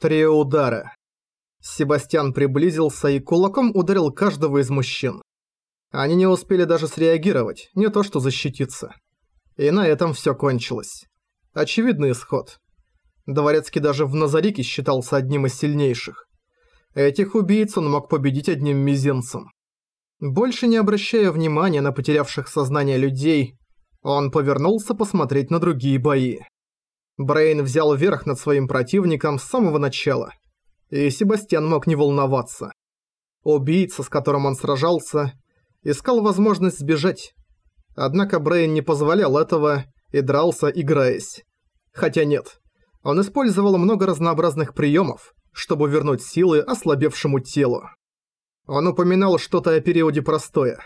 Три удара. Себастьян приблизился и кулаком ударил каждого из мужчин. Они не успели даже среагировать, не то что защититься. И на этом всё кончилось. Очевидный исход. Дворецкий даже в Назарике считался одним из сильнейших. Этих убийц он мог победить одним мизинцем. Больше не обращая внимания на потерявших сознание людей, он повернулся посмотреть на другие бои. Брейн взял верх над своим противником с самого начала, и Себастьян мог не волноваться. Убийца, с которым он сражался, искал возможность сбежать. Однако Брейн не позволял этого и дрался, играясь. Хотя нет, он использовал много разнообразных приемов, чтобы вернуть силы ослабевшему телу. Он упоминал что-то о периоде простоя.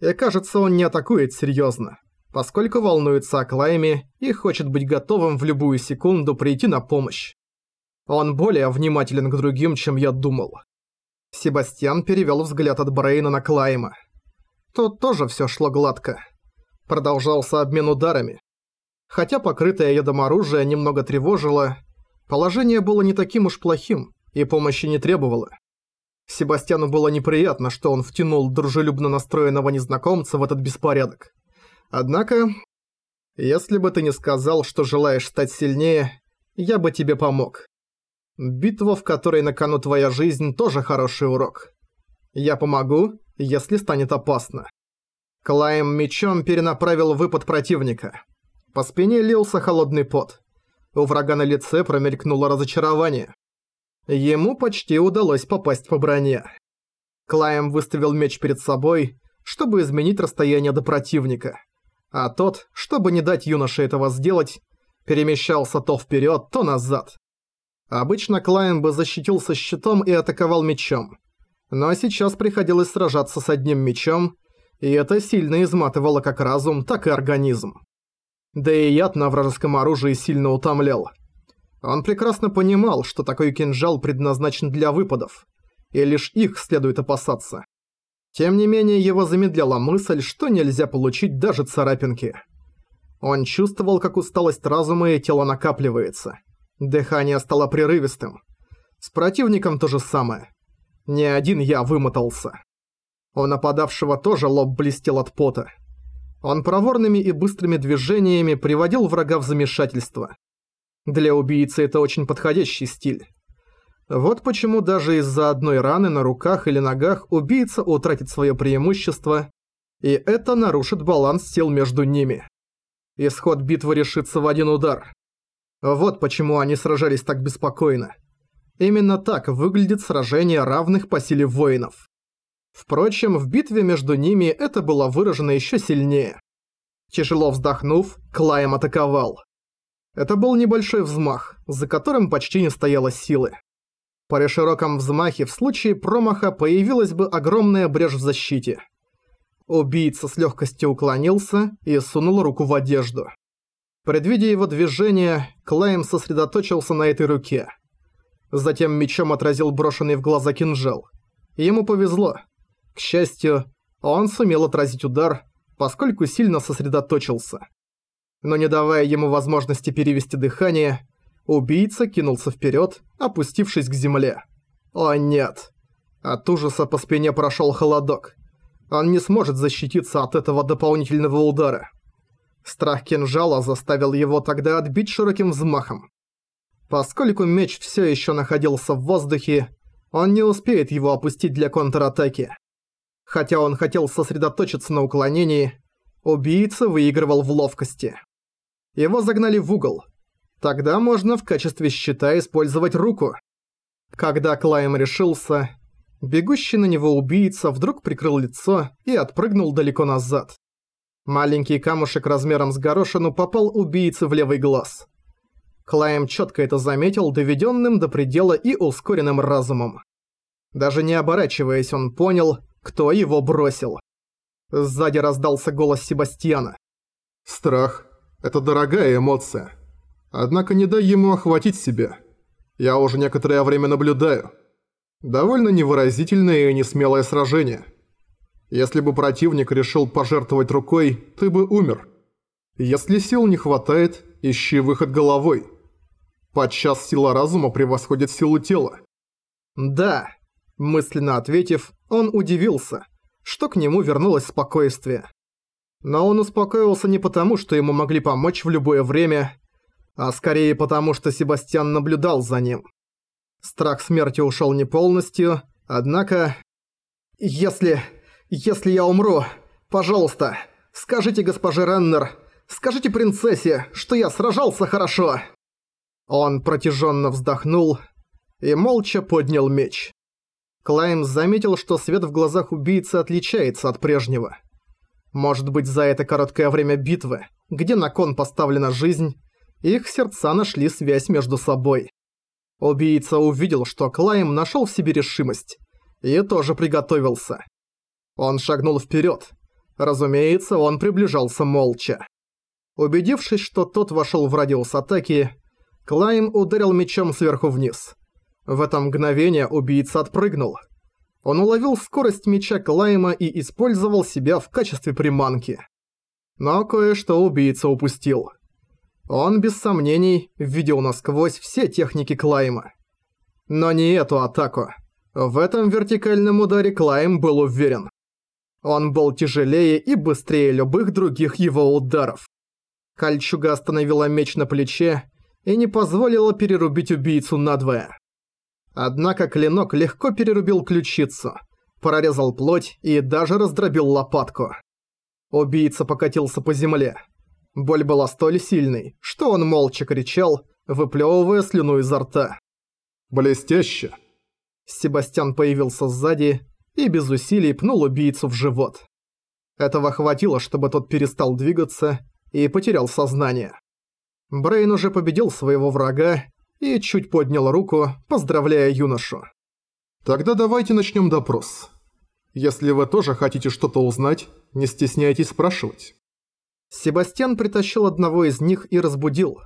И кажется, он не атакует серьезно поскольку волнуется о Клайме и хочет быть готовым в любую секунду прийти на помощь. Он более внимателен к другим, чем я думал. Себастьян перевел взгляд от Брейна на Клайма. Тут тоже все шло гладко. Продолжался обмен ударами. Хотя покрытое ядом оружие немного тревожило, положение было не таким уж плохим и помощи не требовало. Себастьяну было неприятно, что он втянул дружелюбно настроенного незнакомца в этот беспорядок. Однако, если бы ты не сказал, что желаешь стать сильнее, я бы тебе помог. Битва, в которой на кону твоя жизнь, тоже хороший урок. Я помогу, если станет опасно. Клайм мечом перенаправил выпад противника. По спине лился холодный пот. У врага на лице промелькнуло разочарование. Ему почти удалось попасть по броне. Клайм выставил меч перед собой, чтобы изменить расстояние до противника а тот, чтобы не дать юноше этого сделать, перемещался то вперед, то назад. Обычно Клайн бы защитился щитом и атаковал мечом. Но сейчас приходилось сражаться с одним мечом, и это сильно изматывало как разум, так и организм. Да и яд на вражеском оружии сильно утомлял. Он прекрасно понимал, что такой кинжал предназначен для выпадов, и лишь их следует опасаться. Тем не менее, его замедляла мысль, что нельзя получить даже царапинки. Он чувствовал, как усталость разума и тела накапливается. Дыхание стало прерывистым. С противником то же самое. Не один я вымотался. У нападавшего тоже лоб блестел от пота. Он проворными и быстрыми движениями приводил врага в замешательство. Для убийцы это очень подходящий стиль. Вот почему даже из-за одной раны на руках или ногах убийца утратит свое преимущество, и это нарушит баланс сил между ними. Исход битвы решится в один удар. Вот почему они сражались так беспокойно. Именно так выглядит сражение равных по силе воинов. Впрочем, в битве между ними это было выражено еще сильнее. Тяжело вздохнув, Клайм атаковал. Это был небольшой взмах, за которым почти не стояло силы. При широком взмахе в случае промаха появилась бы огромная брешь в защите. Убийца с легкостью уклонился и сунул руку в одежду. Предвидя его движение, Клайм сосредоточился на этой руке. Затем мечом отразил брошенный в глаза кинжал. Ему повезло. К счастью, он сумел отразить удар, поскольку сильно сосредоточился. Но не давая ему возможности перевести дыхание, Убийца кинулся вперед, опустившись к земле. О нет. От ужаса по спине прошел холодок. Он не сможет защититься от этого дополнительного удара. Страх кинжала заставил его тогда отбить широким взмахом. Поскольку меч все еще находился в воздухе, он не успеет его опустить для контратаки. Хотя он хотел сосредоточиться на уклонении, убийца выигрывал в ловкости. Его загнали в угол, Тогда можно в качестве щита использовать руку. Когда Клайм решился, бегущий на него убийца вдруг прикрыл лицо и отпрыгнул далеко назад. Маленький камушек размером с горошину попал убийце в левый глаз. Клайм четко это заметил доведенным до предела и ускоренным разумом. Даже не оборачиваясь, он понял, кто его бросил. Сзади раздался голос Себастьяна. «Страх – это дорогая эмоция. Однако не дай ему охватить себя. Я уже некоторое время наблюдаю. Довольно невыразительное и несмелое сражение. Если бы противник решил пожертвовать рукой, ты бы умер. Если сил не хватает, ищи выход головой. Подчас сила разума превосходит силу тела. «Да», – мысленно ответив, он удивился, что к нему вернулось спокойствие. Но он успокоился не потому, что ему могли помочь в любое время, а скорее потому, что Себастьян наблюдал за ним. Страх смерти ушел не полностью, однако... «Если... если я умру, пожалуйста, скажите госпоже Реннер, скажите принцессе, что я сражался хорошо!» Он протяженно вздохнул и молча поднял меч. Клаймс заметил, что свет в глазах убийцы отличается от прежнего. Может быть, за это короткое время битвы, где на кон поставлена жизнь, их сердца нашли связь между собой. Убийца увидел, что Клайм нашел в себе решимость, и тоже приготовился. Он шагнул вперед. Разумеется, он приближался молча. Убедившись, что тот вошел в радиус атаки, Клайм ударил мечом сверху вниз. В это мгновение убийца отпрыгнул. Он уловил скорость меча Клайма и использовал себя в качестве приманки. Но кое-что убийца упустил. Он, без сомнений, видел насквозь все техники Клайма. Но не эту атаку. В этом вертикальном ударе Клайм был уверен. Он был тяжелее и быстрее любых других его ударов. Кольчуга остановила меч на плече и не позволила перерубить убийцу надвое. Однако клинок легко перерубил ключицу, прорезал плоть и даже раздробил лопатку. Убийца покатился по земле. Боль была столь сильной, что он молча кричал, выплёвывая слюну изо рта. «Блестяще!» Себастьян появился сзади и без усилий пнул убийцу в живот. Этого хватило, чтобы тот перестал двигаться и потерял сознание. Брейн уже победил своего врага и чуть поднял руку, поздравляя юношу. «Тогда давайте начнем допрос. Если вы тоже хотите что-то узнать, не стесняйтесь спрашивать». Себастьян притащил одного из них и разбудил.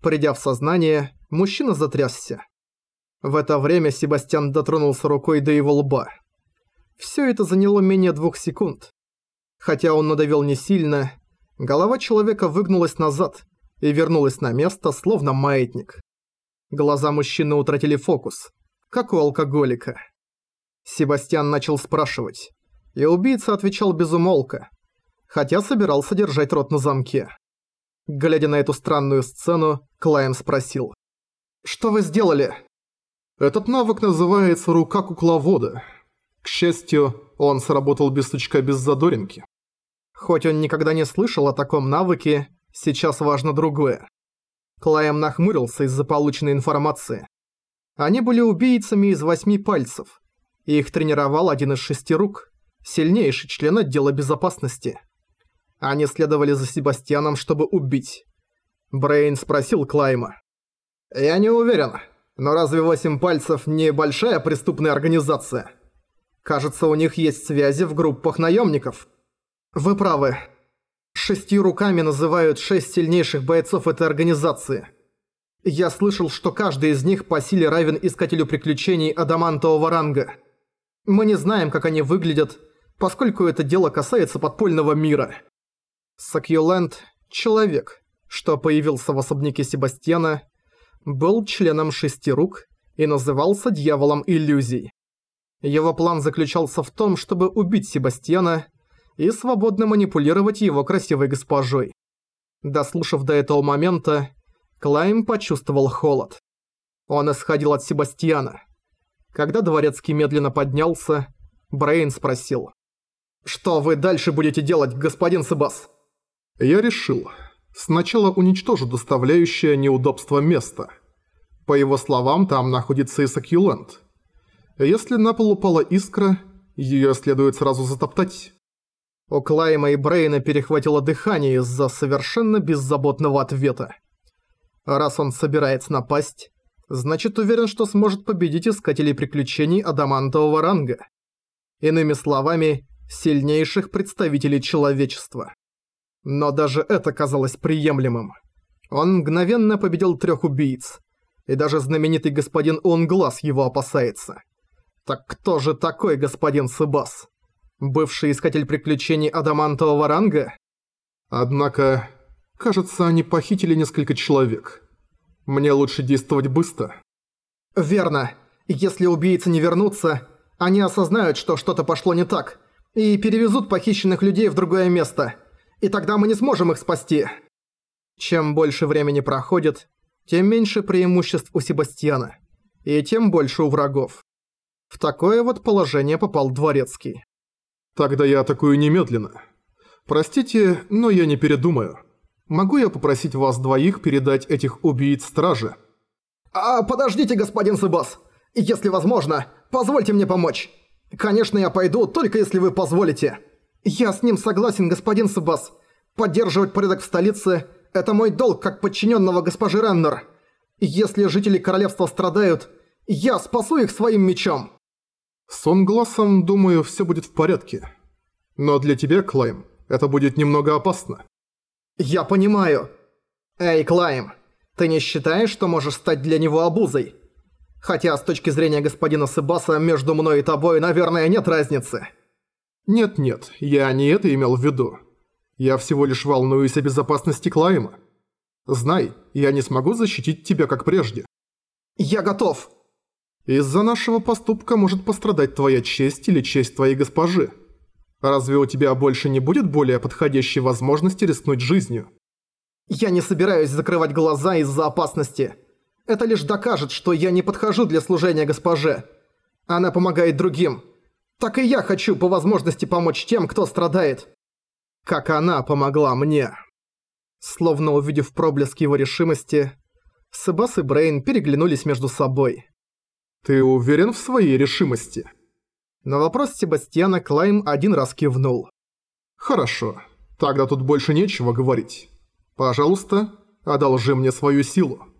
Придя в сознание, мужчина затрясся. В это время Себастьян дотронулся рукой до его лба. Всё это заняло менее двух секунд. Хотя он надавил не сильно, голова человека выгнулась назад и вернулась на место, словно маятник. Глаза мужчины утратили фокус, как у алкоголика. Себастьян начал спрашивать, и убийца отвечал без умолка, хотя собирался держать рот на замке. Глядя на эту странную сцену, Клайм спросил. «Что вы сделали?» «Этот навык называется «рука кукловода». К счастью, он сработал без сучка без задоринки. Хоть он никогда не слышал о таком навыке, сейчас важно другое. Клайм нахмурился из-за полученной информации. Они были убийцами из восьми пальцев. Их тренировал один из шести рук, сильнейший член отдела безопасности. Они следовали за Себастьяном, чтобы убить. Брейн спросил Клайма. «Я не уверен, но разве восемь пальцев не большая преступная организация? Кажется, у них есть связи в группах наемников». «Вы правы. Шестью руками называют шесть сильнейших бойцов этой организации. Я слышал, что каждый из них по силе равен Искателю Приключений Адамантового ранга. Мы не знаем, как они выглядят, поскольку это дело касается подпольного мира». Сакьюленд – человек, что появился в особняке Себастьяна, был членом шести рук и назывался Дьяволом Иллюзий. Его план заключался в том, чтобы убить Себастьяна и свободно манипулировать его красивой госпожой. Дослушав до этого момента, Клайм почувствовал холод. Он исходил от Себастьяна. Когда Дворецкий медленно поднялся, Брейн спросил. «Что вы дальше будете делать, господин Себас?» Я решил, сначала уничтожу доставляющее неудобство место. По его словам, там находится и. Если на пол упала искра, ее следует сразу затоптать. У Клайма и Брейна перехватило дыхание из-за совершенно беззаботного ответа. Раз он собирается напасть, значит уверен, что сможет победить искателей приключений адамантового ранга. Иными словами, сильнейших представителей человечества. Но даже это казалось приемлемым. Он мгновенно победил трех убийц. И даже знаменитый господин Онглас его опасается. Так кто же такой господин Сыбас? Бывший искатель приключений адамантового ранга? Однако, кажется, они похитили несколько человек. Мне лучше действовать быстро. Верно. Если убийцы не вернутся, они осознают, что что-то пошло не так, и перевезут похищенных людей в другое место. И тогда мы не сможем их спасти. Чем больше времени проходит, тем меньше преимуществ у Себастьяна, и тем больше у врагов. В такое вот положение попал Дворецкий. Тогда я атакую немедленно. Простите, но я не передумаю. Могу я попросить вас двоих передать этих убийц страже? А, подождите, господин Сыбас. Если возможно, позвольте мне помочь. Конечно, я пойду, только если вы позволите. Я с ним согласен, господин Сыбас. Поддерживать порядок в столице – это мой долг как подчиненного госпожи Реннер. Если жители королевства страдают, я спасу их своим мечом. С глазом, думаю, все будет в порядке. Но для тебя, Клайм, это будет немного опасно. Я понимаю. Эй, Клайм, ты не считаешь, что можешь стать для него обузой? Хотя с точки зрения господина Себаса между мной и тобой, наверное, нет разницы. Нет-нет, я не это имел в виду. Я всего лишь волнуюсь о безопасности Клайма. Знай, я не смогу защитить тебя как прежде. Я готов. Из-за нашего поступка может пострадать твоя честь или честь твоей госпожи. Разве у тебя больше не будет более подходящей возможности рискнуть жизнью? Я не собираюсь закрывать глаза из-за опасности. Это лишь докажет, что я не подхожу для служения госпоже. Она помогает другим. Так и я хочу по возможности помочь тем, кто страдает. Как она помогла мне. Словно увидев проблеск его решимости, Себас и Брейн переглянулись между собой. «Ты уверен в своей решимости?» На вопрос Себастьяна Клайм один раз кивнул. «Хорошо. Тогда тут больше нечего говорить. Пожалуйста, одолжи мне свою силу».